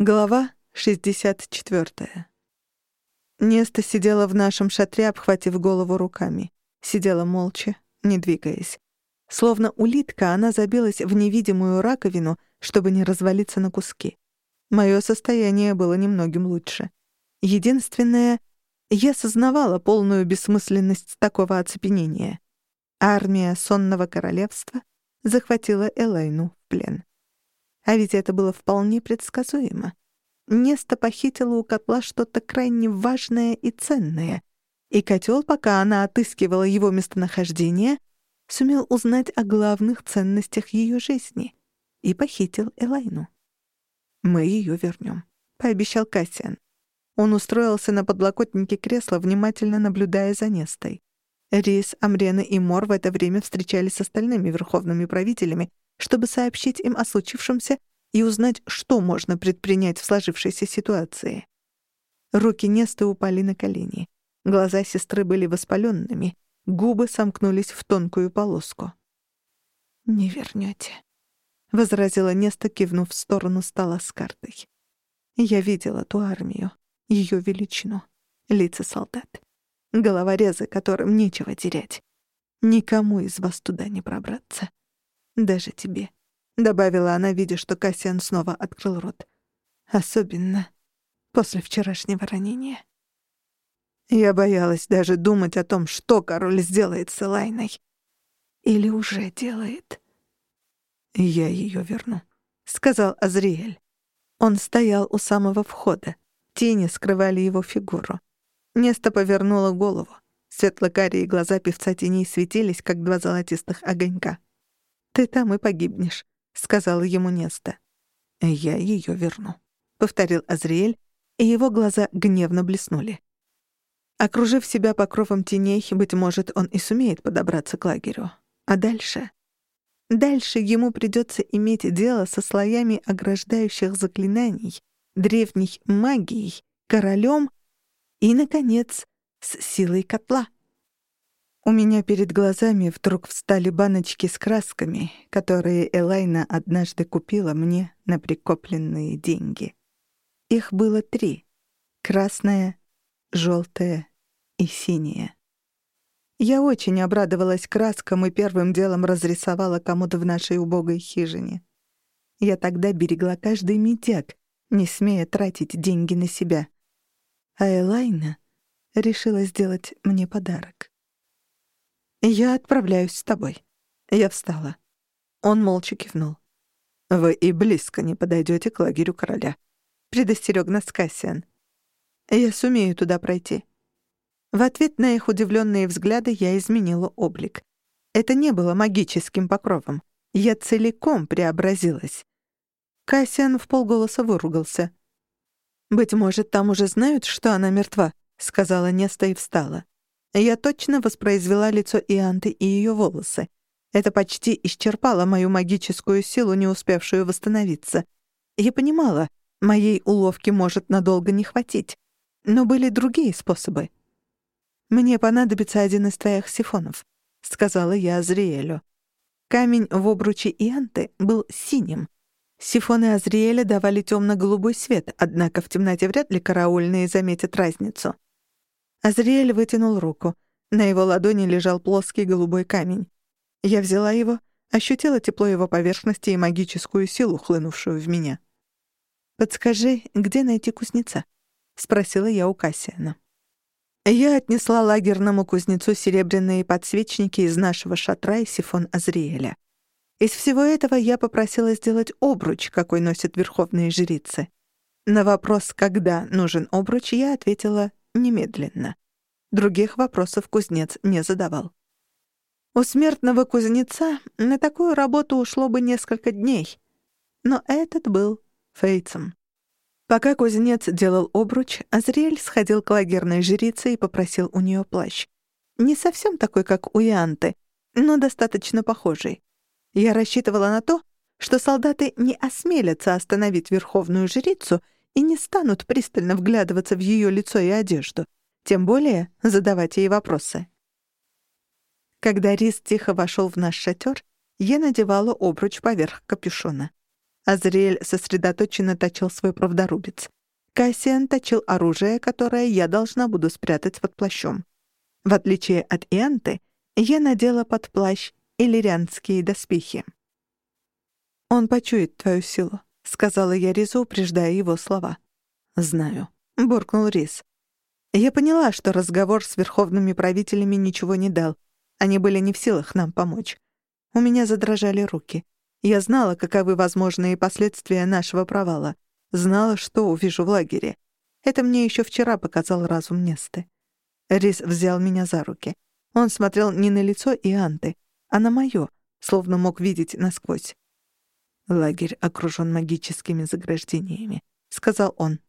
Глава 64. Неста сидела в нашем шатре, обхватив голову руками. Сидела молча, не двигаясь. Словно улитка, она забилась в невидимую раковину, чтобы не развалиться на куски. Моё состояние было немногим лучше. Единственное, я сознавала полную бессмысленность такого оцепенения. Армия сонного королевства захватила Элайну в плен. А ведь это было вполне предсказуемо. Неста похитила у котла что-то крайне важное и ценное, и котел, пока она отыскивала его местонахождение, сумел узнать о главных ценностях ее жизни и похитил Элайну. «Мы ее вернем», — пообещал Кассиан. Он устроился на подлокотнике кресла, внимательно наблюдая за Нестой. Рис, Амрена и Мор в это время встречались с остальными верховными правителями, чтобы сообщить им о случившемся и узнать, что можно предпринять в сложившейся ситуации. Руки Несты упали на колени. Глаза сестры были воспаленными, губы сомкнулись в тонкую полоску. «Не вернете», — возразила Неста, кивнув в сторону стола с картой. «Я видела ту армию, ее величину, лица солдат, головорезы, которым нечего терять. Никому из вас туда не пробраться. Даже тебе», — добавила она, видя, что Кассиан снова открыл рот. «Особенно после вчерашнего ранения». Я боялась даже думать о том, что король сделает с Элайной. Или уже делает. «Я ее верну», — сказал Азриэль. Он стоял у самого входа. Тени скрывали его фигуру. Неста повернула голову. Светло-карие глаза певца теней светились, как два золотистых огонька. «Ты там и погибнешь», — сказала ему Неста. «Я ее верну», — повторил Азриэль, и его глаза гневно блеснули. Окружив себя покровом теней, быть может, он и сумеет подобраться к лагерю. А дальше? Дальше ему придется иметь дело со слоями ограждающих заклинаний, древней магией, королем и, наконец, с силой котла. У меня перед глазами вдруг встали баночки с красками, которые Элайна однажды купила мне на прикопленные деньги. Их было три — красная, желтая и синяя. Я очень обрадовалась краскам и первым делом разрисовала кому-то в нашей убогой хижине. Я тогда берегла каждый медяк, не смея тратить деньги на себя. А Элайна решила сделать мне подарок. «Я отправляюсь с тобой». Я встала. Он молча кивнул. «Вы и близко не подойдете к лагерю короля», — предостерег нас Кассиан. «Я сумею туда пройти». В ответ на их удивленные взгляды я изменила облик. Это не было магическим покровом. Я целиком преобразилась. Кассиан в полголоса выругался. «Быть может, там уже знают, что она мертва», — сказала Неста и встала. Я точно воспроизвела лицо Ианты и ее волосы. Это почти исчерпало мою магическую силу, не успевшую восстановиться. Я понимала, моей уловки может надолго не хватить. Но были другие способы. «Мне понадобится один из твоих сифонов», — сказала я Азриэлю. Камень в обруче Ианты был синим. Сифоны Азриэля давали темно-голубой свет, однако в темноте вряд ли караульные заметят разницу. Азриэль вытянул руку. На его ладони лежал плоский голубой камень. Я взяла его, ощутила тепло его поверхности и магическую силу, хлынувшую в меня. «Подскажи, где найти кузнеца?» — спросила я у Кассиана. Я отнесла лагерному кузнецу серебряные подсвечники из нашего шатра и сифон Азриэля. Из всего этого я попросила сделать обруч, какой носят верховные жрицы. На вопрос, когда нужен обруч, я ответила немедленно. Других вопросов кузнец не задавал. У смертного кузнеца на такую работу ушло бы несколько дней. Но этот был Фейцем. Пока кузнец делал обруч, Азриэль сходил к лагерной жрице и попросил у нее плащ. Не совсем такой, как у Ианты, но достаточно похожий. Я рассчитывала на то, что солдаты не осмелятся остановить верховную жрицу — и не станут пристально вглядываться в ее лицо и одежду, тем более задавать ей вопросы. Когда Рис тихо вошел в наш шатер, я надевала обруч поверх капюшона. Азриэль сосредоточенно точил свой правдорубец. Кассиан точил оружие, которое я должна буду спрятать под плащом. В отличие от Ианты, я надела под плащ иллирианские доспехи. «Он почует твою силу», — сказала я Ризу, упреждая его слова. «Знаю», — буркнул Риз. Я поняла, что разговор с верховными правителями ничего не дал. Они были не в силах нам помочь. У меня задрожали руки. Я знала, каковы возможные последствия нашего провала. Знала, что увижу в лагере. Это мне еще вчера показал разум Несты. Рис взял меня за руки. Он смотрел не на лицо Ианты, а на моё, словно мог видеть насквозь. «Лагерь окружён магическими заграждениями», — сказал он.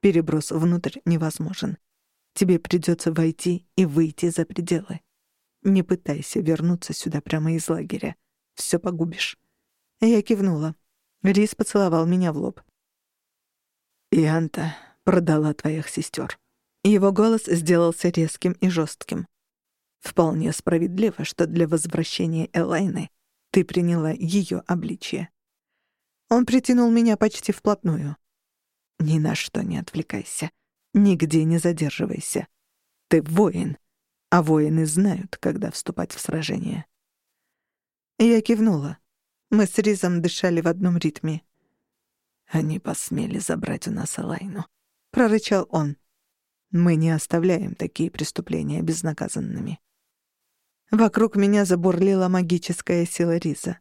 «Переброс внутрь невозможен. Тебе придётся войти и выйти за пределы. Не пытайся вернуться сюда прямо из лагеря. Всё погубишь». Я кивнула. Рис поцеловал меня в лоб. «Ианта продала твоих сестёр». Его голос сделался резким и жестким. Вполне справедливо, что для возвращения Элайны ты приняла ее обличие. Он притянул меня почти вплотную. Ни на что не отвлекайся. Нигде не задерживайся. Ты воин, а воины знают, когда вступать в сражение. Я кивнула. Мы с Ризом дышали в одном ритме. «Они посмели забрать у нас Элайну», — прорычал он. Мы не оставляем такие преступления безнаказанными. Вокруг меня забурлила магическая сила Риза.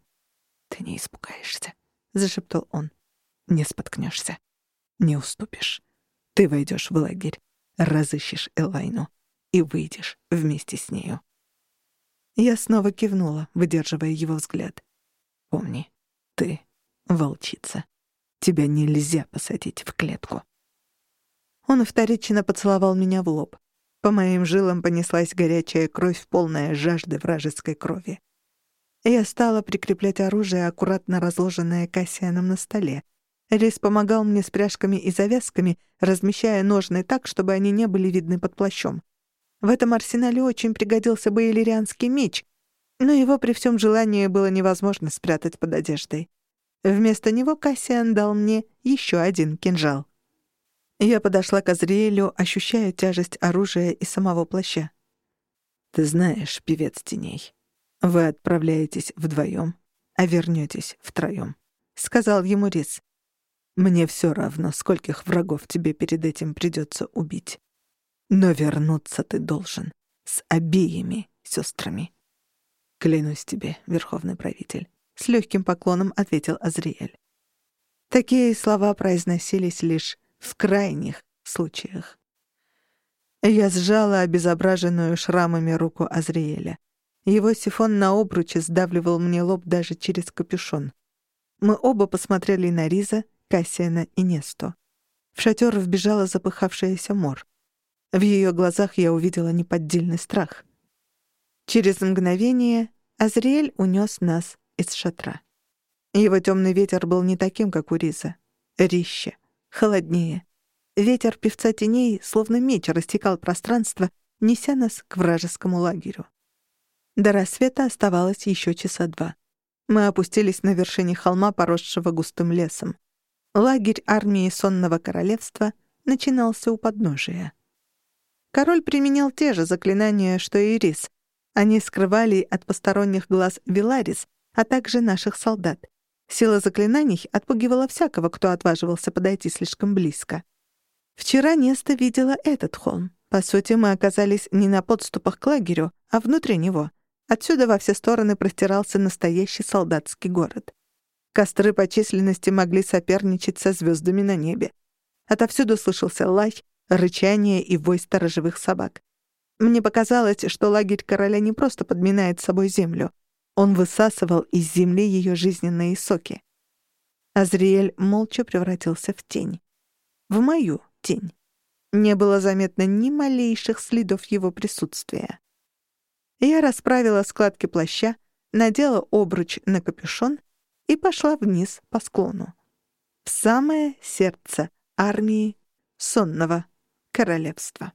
«Ты не испугаешься», — зашептал он. «Не споткнешься. Не уступишь. Ты войдешь в лагерь, разыщешь Элайну и выйдешь вместе с нею». Я снова кивнула, выдерживая его взгляд. «Помни, ты — волчица. Тебя нельзя посадить в клетку». Он вторично поцеловал меня в лоб. По моим жилам понеслась горячая кровь, полная жажды вражеской крови. Я стала прикреплять оружие, аккуратно разложенное Кассианом на столе. Рис помогал мне с пряжками и завязками, размещая ножны так, чтобы они не были видны под плащом. В этом арсенале очень пригодился бы иллирианский меч, но его при всем желании было невозможно спрятать под одеждой. Вместо него Кассиан дал мне еще один кинжал. Я подошла к Азриэлю, ощущая тяжесть оружия и самого плаща. «Ты знаешь, певец теней, вы отправляетесь вдвоем, а вернётесь втроём», — сказал ему Рис. «Мне всё равно, скольких врагов тебе перед этим придётся убить. Но вернуться ты должен с обеими сёстрами». «Клянусь тебе, верховный правитель», — с лёгким поклоном ответил Азриэль. Такие слова произносились лишь в крайних случаях. Я сжала обезображенную шрамами руку Азриэля. Его сифон на обруче сдавливал мне лоб даже через капюшон. Мы оба посмотрели на Риза, Кассиана и Несту. В шатер вбежала запыхавшаяся Мор. В ее глазах я увидела неподдельный страх. Через мгновение Азриэль унес нас из шатра. Его темный ветер был не таким, как у Риза. Рище холоднее. Ветер певца теней, словно меч, растекал пространство, неся нас к вражескому лагерю. До рассвета оставалось еще часа два. Мы опустились на вершине холма, поросшего густым лесом. Лагерь армии Сонного Королевства начинался у подножия. Король применял те же заклинания, что и Рис. Они скрывали от посторонних глаз Виларис, а также наших солдат. Сила заклинаний отпугивала всякого, кто отваживался подойти слишком близко. Вчера Неста видела этот холм. По сути, мы оказались не на подступах к лагерю, а внутри него. Отсюда во все стороны простирался настоящий солдатский город. Костры по численности могли соперничать со звездами на небе. Отовсюду слышался лай, рычание и вой сторожевых собак. Мне показалось, что лагерь короля не просто подминает собой землю. Он высасывал из земли ее жизненные соки. Азриэль молча превратился в тень. В мою тень. Не было заметно ни малейших следов его присутствия. Я расправила складки плаща, надела обруч на капюшон и пошла вниз по склону. В самое сердце армии сонного королевства.